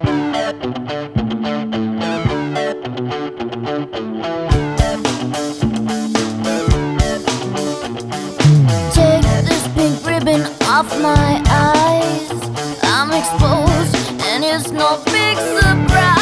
Take this pink ribbon off my eyes. I'm exposed, and it's no big surprise.